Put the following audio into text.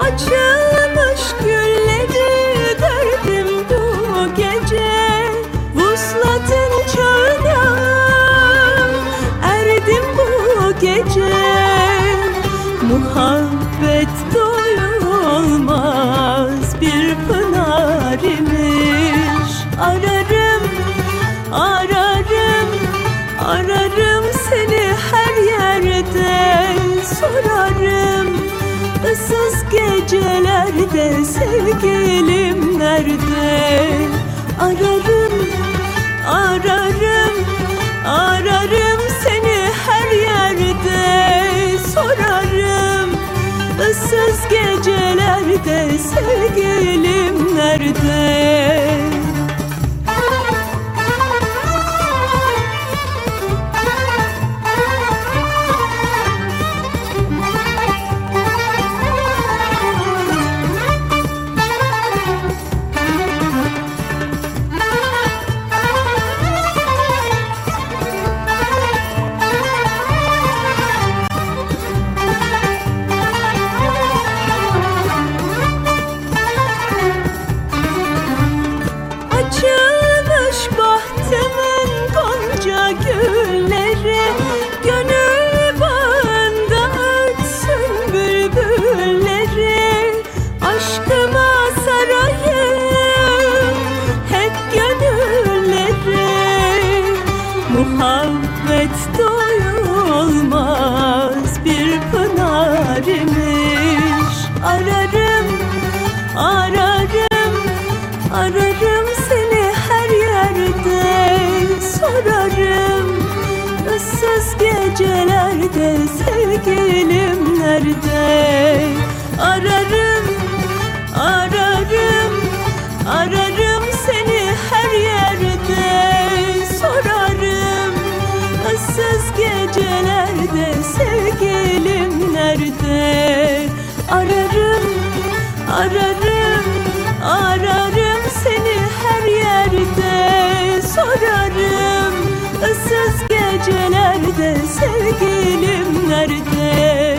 Açılmış gülleri derdim bu gece. Vuslatın çağına erdim bu gece. Muhabbet doyulmaz bir pınar imiş. Ararım, ararım, ararım seni her yerde. Sorarım, ıssız gecelerde sevgilim nerede? Ararım, ararım, ararım seni her yerde. Sorarım ıssız gecelerde sevgilim nerede Muhabbet doyulmaz bir pınar Ararım, ararım, ararım seni her yerde. Sorarım ıssız gecelerde sevgilim nerede? Ararım, Ararım, ararım seni her yerde. Sorarım ıssız gecelerde sevgilim nerede?